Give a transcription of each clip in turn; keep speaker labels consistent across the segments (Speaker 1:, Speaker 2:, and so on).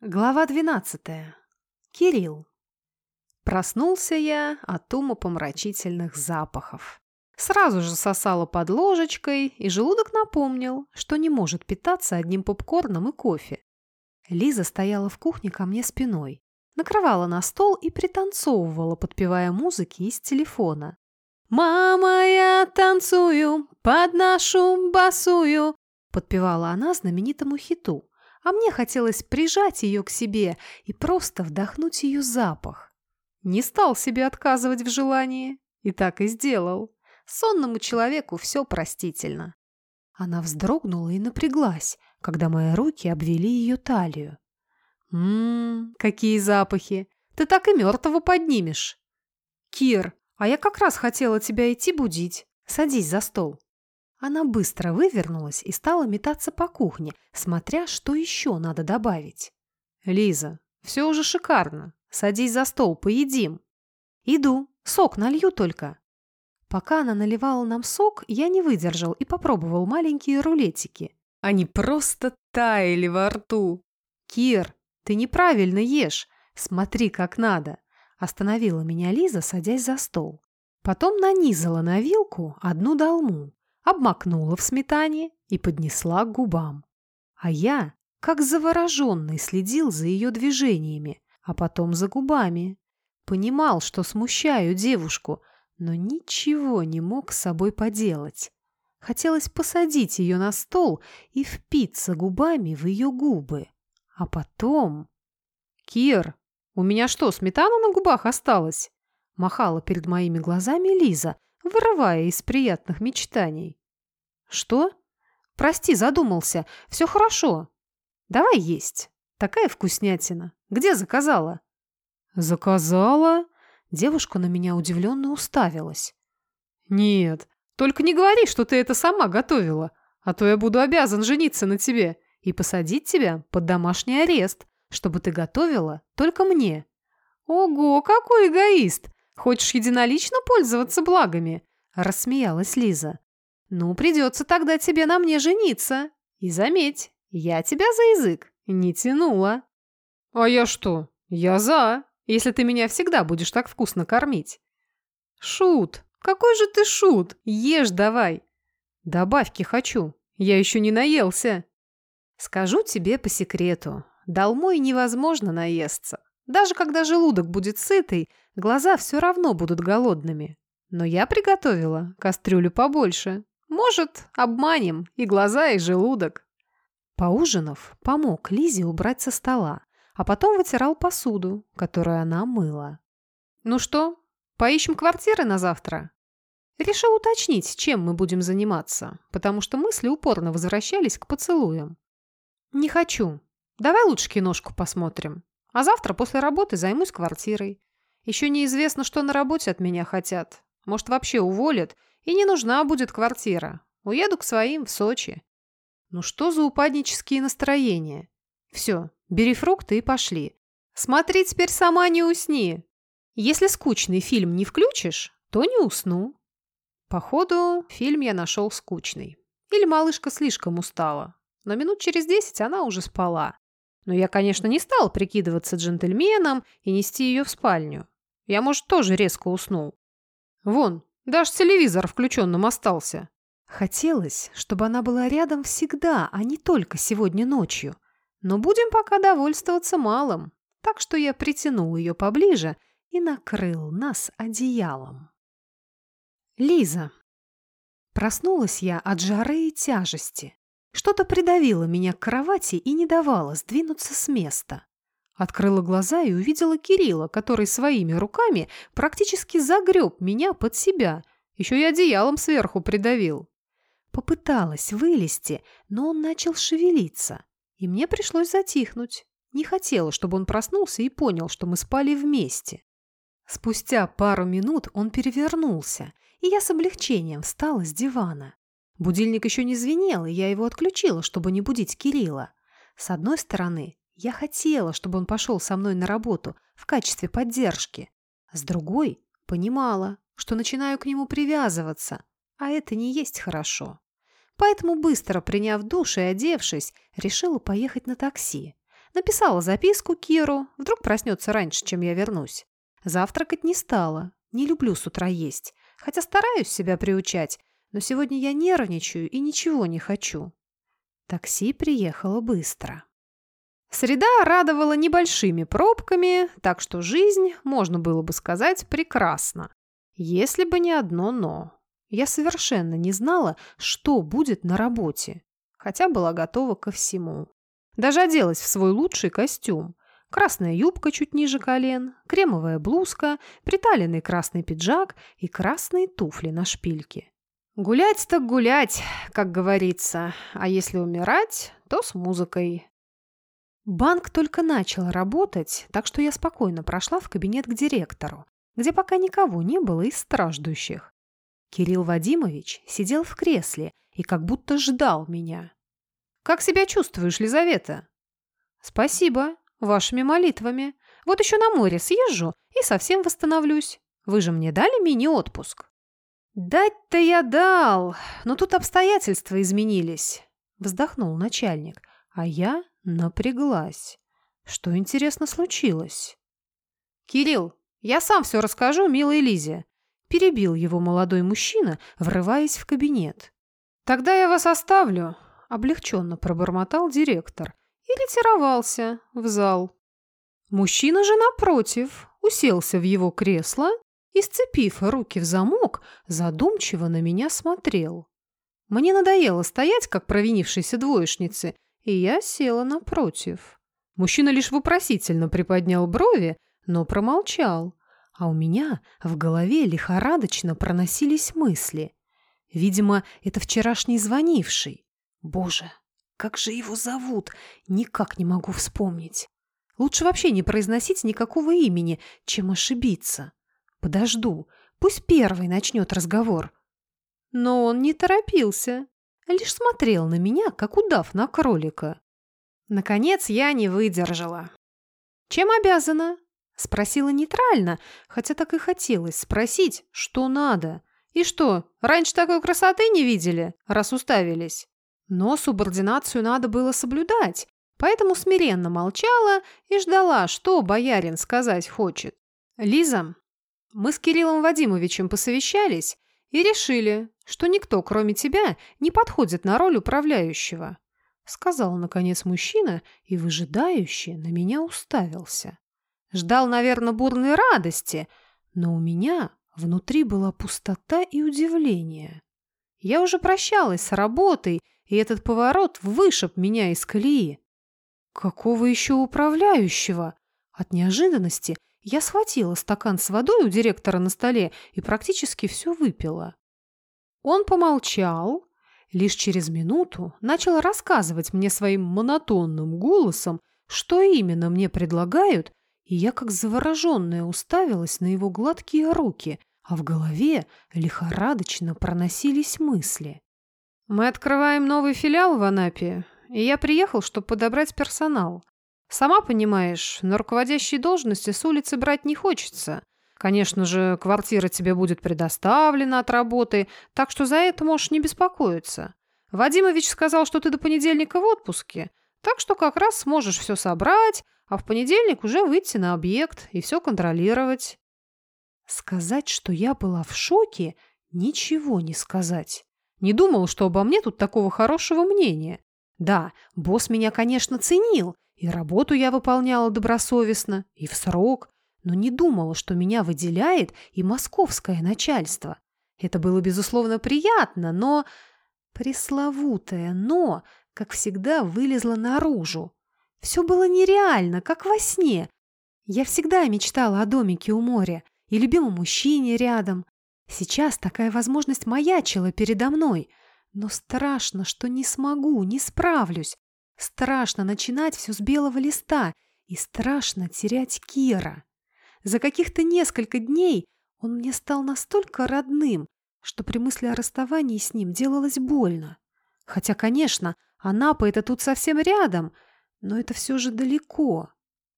Speaker 1: Глава 12. Кирилл. Проснулся я от умопомрачительных запахов. Сразу же сосала под ложечкой, и желудок напомнил, что не может питаться одним попкорном и кофе. Лиза стояла в кухне ко мне спиной, накрывала на стол и пританцовывала, подпевая музыки из телефона. «Мама, я танцую под нашу басую», подпевала она знаменитому хиту а мне хотелось прижать ее к себе и просто вдохнуть ее запах. Не стал себе отказывать в желании, и так и сделал. Сонному человеку все простительно. Она вздрогнула и напряглась, когда мои руки обвели ее талию. «Ммм, какие запахи! Ты так и мертвого поднимешь!» «Кир, а я как раз хотела тебя идти будить. Садись за стол». Она быстро вывернулась и стала метаться по кухне, смотря, что еще надо добавить. «Лиза, все уже шикарно. Садись за стол, поедим». «Иду. Сок налью только». Пока она наливала нам сок, я не выдержал и попробовал маленькие рулетики. Они просто таяли во рту. «Кир, ты неправильно ешь. Смотри, как надо». Остановила меня Лиза, садясь за стол. Потом нанизала на вилку одну долму обмакнула в сметане и поднесла к губам. А я, как завороженный, следил за ее движениями, а потом за губами. Понимал, что смущаю девушку, но ничего не мог с собой поделать. Хотелось посадить ее на стол и впиться губами в ее губы. А потом... «Кир, у меня что, сметана на губах осталась?» Махала перед моими глазами Лиза, вырывая из приятных мечтаний. «Что? Прости, задумался. Все хорошо. Давай есть. Такая вкуснятина. Где заказала?» «Заказала?» Девушка на меня удивленно уставилась. «Нет, только не говори, что ты это сама готовила, а то я буду обязан жениться на тебе и посадить тебя под домашний арест, чтобы ты готовила только мне». «Ого, какой эгоист! Хочешь единолично пользоваться благами?» – рассмеялась Лиза. «Ну, придется тогда тебе на мне жениться. И заметь, я тебя за язык не тянула». «А я что? Я за, если ты меня всегда будешь так вкусно кормить». «Шут! Какой же ты шут! Ешь давай!» «Добавки хочу, я еще не наелся». «Скажу тебе по секрету, долмой невозможно наесться. Даже когда желудок будет сытый, глаза все равно будут голодными. Но я приготовила кастрюлю побольше, может, обманем и глаза, и желудок. Поужинав, помог Лизе убрать со стола, а потом вытирал посуду, которую она мыла. «Ну что, поищем квартиры на завтра?» Решил уточнить, чем мы будем заниматься, потому что мысли упорно возвращались к поцелуям. «Не хочу. Давай лучше киношку посмотрим. А завтра после работы займусь квартирой. Еще неизвестно, что на работе от меня хотят. Может, вообще уволят, и не нужна будет квартира. Уеду к своим в Сочи. Ну что за упаднические настроения? Все, бери фрукты и пошли. Смотри теперь сама не усни. Если скучный фильм не включишь, то не усну. Походу, фильм я нашел скучный. Или малышка слишком устала. Но минут через десять она уже спала. Но я, конечно, не стал прикидываться джентльменом и нести ее в спальню. Я, может, тоже резко уснул. Вон, даже телевизор включенным остался. Хотелось, чтобы она была рядом всегда, а не только сегодня ночью. Но будем пока довольствоваться малым. Так что я притянул ее поближе и накрыл нас одеялом. Лиза. Проснулась я от жары и тяжести. Что-то придавило меня к кровати и не давало сдвинуться с места. Открыла глаза и увидела Кирилла, который своими руками практически загреб меня под себя, еще и одеялом сверху придавил. Попыталась вылезти, но он начал шевелиться, и мне пришлось затихнуть. Не хотела, чтобы он проснулся и понял, что мы спали вместе. Спустя пару минут он перевернулся, и я с облегчением встала с дивана. Будильник еще не звенел, и я его отключила, чтобы не будить Кирилла. С одной стороны, я хотела, чтобы он пошел со мной на работу в качестве поддержки. С другой, понимала, что начинаю к нему привязываться, а это не есть хорошо. Поэтому, быстро приняв душ и одевшись, решила поехать на такси. Написала записку Киру, вдруг проснется раньше, чем я вернусь. Завтракать не стала, не люблю с утра есть, хотя стараюсь себя приучать, но сегодня я нервничаю и ничего не хочу. Такси приехало быстро. Среда радовала небольшими пробками, так что жизнь, можно было бы сказать, прекрасна. Если бы не одно «но». Я совершенно не знала, что будет на работе, хотя была готова ко всему. Даже оделась в свой лучший костюм. Красная юбка чуть ниже колен, кремовая блузка, приталенный красный пиджак и красные туфли на шпильке. Гулять так гулять, как говорится, а если умирать, то с музыкой. Банк только начал работать, так что я спокойно прошла в кабинет к директору, где пока никого не было из страждущих. Кирилл Вадимович сидел в кресле и как будто ждал меня. «Как себя чувствуешь, Лизавета?» «Спасибо. Вашими молитвами. Вот еще на море съезжу и совсем восстановлюсь. Вы же мне дали мини-отпуск?» «Дать-то я дал, но тут обстоятельства изменились», — вздохнул начальник, а я напряглась. Что, интересно, случилось? «Кирилл, я сам все расскажу милой Лизе», — перебил его молодой мужчина, врываясь в кабинет. «Тогда я вас оставлю», — облегченно пробормотал директор и ретировался в зал. Мужчина же, напротив, уселся в его кресло и, сцепив руки в замок, задумчиво на меня смотрел. Мне надоело стоять, как провинившейся двоечнице, и я села напротив. Мужчина лишь вопросительно приподнял брови, но промолчал, а у меня в голове лихорадочно проносились мысли. Видимо, это вчерашний звонивший. Боже, как же его зовут? Никак не могу вспомнить. Лучше вообще не произносить никакого имени, чем ошибиться. Подожду, пусть первый начнет разговор. Но он не торопился, лишь смотрел на меня, как удав на кролика. Наконец я не выдержала. «Чем обязана?» – спросила нейтрально, хотя так и хотелось спросить, что надо. «И что, раньше такой красоты не видели, раз уставились?» Но субординацию надо было соблюдать, поэтому смиренно молчала и ждала, что боярин сказать хочет. «Лиза, мы с Кириллом Вадимовичем посовещались и решили, что никто, кроме тебя, не подходит на роль управляющего», сказал, наконец, мужчина и выжидающе на меня уставился. Ждал, наверное, бурной радости, но у меня внутри была пустота и удивление. Я уже прощалась с работой, и этот поворот вышиб меня из колеи. Какого еще управляющего? От неожиданности я схватила стакан с водой у директора на столе и практически все выпила. Он помолчал, лишь через минуту начал рассказывать мне своим монотонным голосом, что именно мне предлагают, и я как завороженная уставилась на его гладкие руки, а в голове лихорадочно проносились мысли. «Мы открываем новый филиал в Анапе, и я приехал, чтобы подобрать персонал. Сама понимаешь, на руководящие должности с улицы брать не хочется. Конечно же, квартира тебе будет предоставлена от работы, так что за это можешь не беспокоиться. Вадимович сказал, что ты до понедельника в отпуске, так что как раз сможешь все собрать, а в понедельник уже выйти на объект и все контролировать. Сказать, что я была в шоке, ничего не сказать. Не думала, что обо мне тут такого хорошего мнения. Да, босс меня, конечно, ценил, и работу я выполняла добросовестно, и в срок, но не думала, что меня выделяет и московское начальство. Это было, безусловно, приятно, но... Пресловутое «но», как всегда, вылезло наружу. Все было нереально, как во сне. Я всегда мечтала о домике у моря и любимом мужчине рядом. Сейчас такая возможность маячила передо мной. Но страшно, что не смогу, не справлюсь. Страшно начинать все с белого листа и страшно терять Кира. За каких-то несколько дней он мне стал настолько родным, что при мысли о расставании с ним делалось больно. Хотя, конечно, Анапа — это тут совсем рядом, но это все же далеко.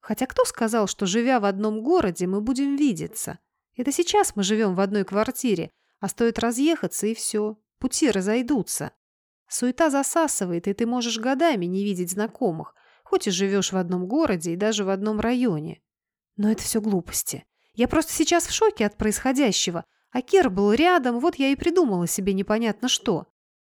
Speaker 1: Хотя кто сказал, что, живя в одном городе, мы будем видеться? Это сейчас мы живем в одной квартире, а стоит разъехаться, и все, пути разойдутся. Суета засасывает, и ты можешь годами не видеть знакомых, хоть и живешь в одном городе и даже в одном районе. Но это все глупости. Я просто сейчас в шоке от происходящего, а Кир был рядом, вот я и придумала себе непонятно что.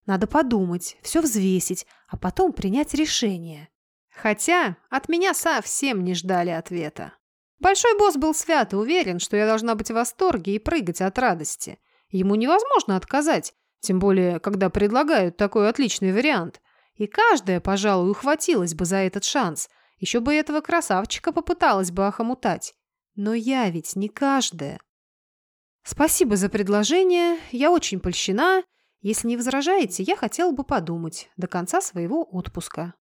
Speaker 1: Надо подумать, все взвесить, а потом принять решение. Хотя от меня совсем не ждали ответа. Большой босс был свято уверен, что я должна быть в восторге и прыгать от радости. Ему невозможно отказать, тем более, когда предлагают такой отличный вариант. И каждая, пожалуй, ухватилась бы за этот шанс. Еще бы этого красавчика попыталась бы охомутать. Но я ведь не каждая. Спасибо за предложение, я очень польщена. Если не возражаете, я хотела бы подумать до конца своего отпуска.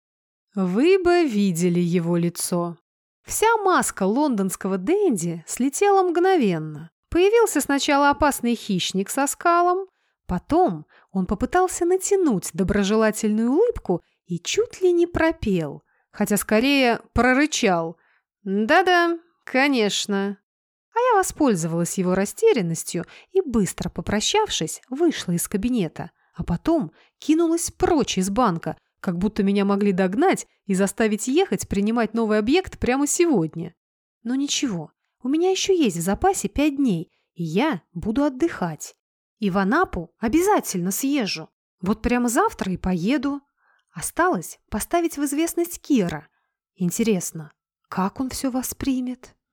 Speaker 1: Вы бы видели его лицо. Вся маска лондонского денди слетела мгновенно. Появился сначала опасный хищник со скалом, потом он попытался натянуть доброжелательную улыбку и чуть ли не пропел, хотя скорее прорычал. «Да-да, конечно». А я воспользовалась его растерянностью и, быстро попрощавшись, вышла из кабинета, а потом кинулась прочь из банка, как будто меня могли догнать и заставить ехать принимать новый объект прямо сегодня. Но ничего, у меня еще есть в запасе пять дней, и я буду отдыхать. И в Анапу обязательно съезжу. Вот прямо завтра и поеду. Осталось поставить в известность Кира. Интересно, как он все воспримет?»